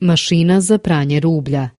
Mašina za pranje rublja.